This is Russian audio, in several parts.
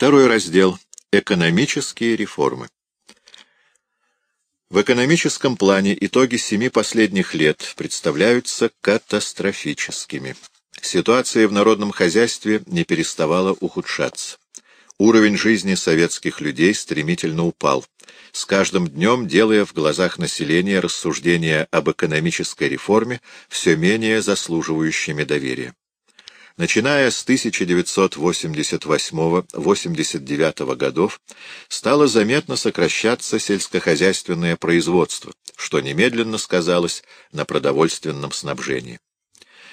Второй раздел. Экономические реформы. В экономическом плане итоги семи последних лет представляются катастрофическими. Ситуация в народном хозяйстве не переставала ухудшаться. Уровень жизни советских людей стремительно упал, с каждым днем делая в глазах населения рассуждения об экономической реформе все менее заслуживающими доверия. Начиная с 1988-89 годов стало заметно сокращаться сельскохозяйственное производство, что немедленно сказалось на продовольственном снабжении.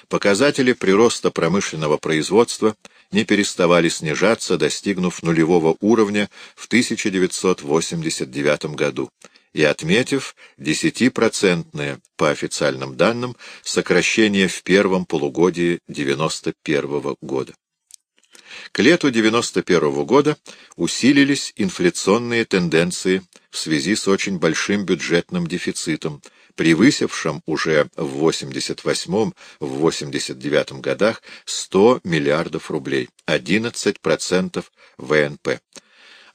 Показатели прироста промышленного производства не переставали снижаться, достигнув нулевого уровня в 1989 году и отметив 10% по официальным данным сокращение в первом полугодии 1991 года. К лету 1991 года усилились инфляционные тенденции в связи с очень большим бюджетным дефицитом, превысившим уже в 88-89 годах 100 миллиардов рублей, 11% ВНП.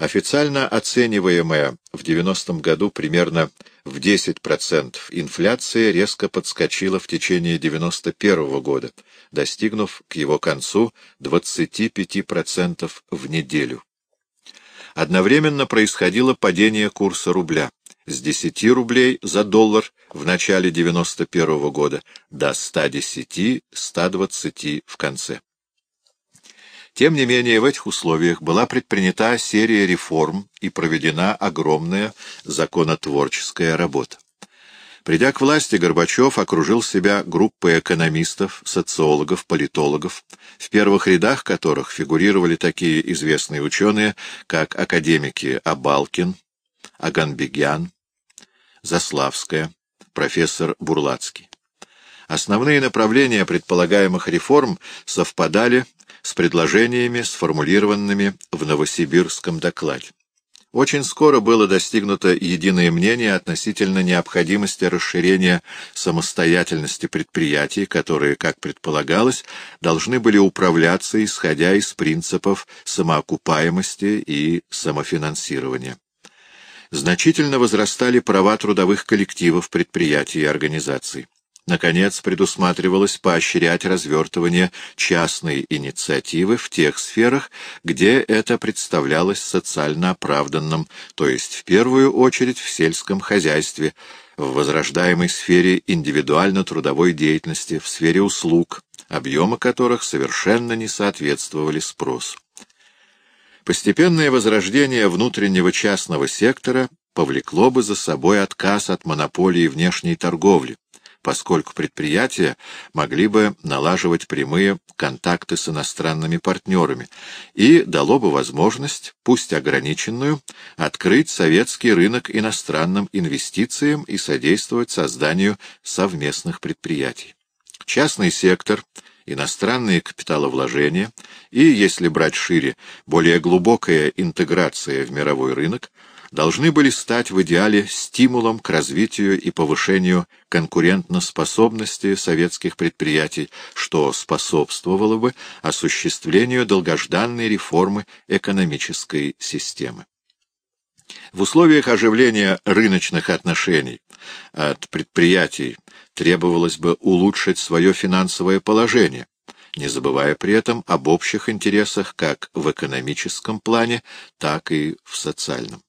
Официально оцениваемая в 90-м году примерно в 10% инфляция резко подскочила в течение 91 -го года, достигнув к его концу 25% в неделю. Одновременно происходило падение курса рубля с 10 рублей за доллар в начале 91 -го года до 110-120 в конце. Тем не менее, в этих условиях была предпринята серия реформ и проведена огромная законотворческая работа. Придя к власти, Горбачев окружил себя группой экономистов, социологов, политологов, в первых рядах которых фигурировали такие известные ученые, как академики Абалкин, Аганбегян, Заславская, профессор Бурлацкий. Основные направления предполагаемых реформ совпадали с предложениями, сформулированными в Новосибирском докладе. Очень скоро было достигнуто единое мнение относительно необходимости расширения самостоятельности предприятий, которые, как предполагалось, должны были управляться, исходя из принципов самоокупаемости и самофинансирования. Значительно возрастали права трудовых коллективов, предприятий и организаций. Наконец, предусматривалось поощрять развертывание частной инициативы в тех сферах, где это представлялось социально оправданным, то есть в первую очередь в сельском хозяйстве, в возрождаемой сфере индивидуально-трудовой деятельности, в сфере услуг, объемы которых совершенно не соответствовали спросу. Постепенное возрождение внутреннего частного сектора повлекло бы за собой отказ от монополии внешней торговли, поскольку предприятия могли бы налаживать прямые контакты с иностранными партнерами и дало бы возможность, пусть ограниченную, открыть советский рынок иностранным инвестициям и содействовать созданию совместных предприятий. Частный сектор, иностранные капиталовложения и, если брать шире, более глубокая интеграция в мировой рынок – должны были стать в идеале стимулом к развитию и повышению конкурентоспособности советских предприятий, что способствовало бы осуществлению долгожданной реформы экономической системы. В условиях оживления рыночных отношений от предприятий требовалось бы улучшить свое финансовое положение, не забывая при этом об общих интересах как в экономическом плане, так и в социальном.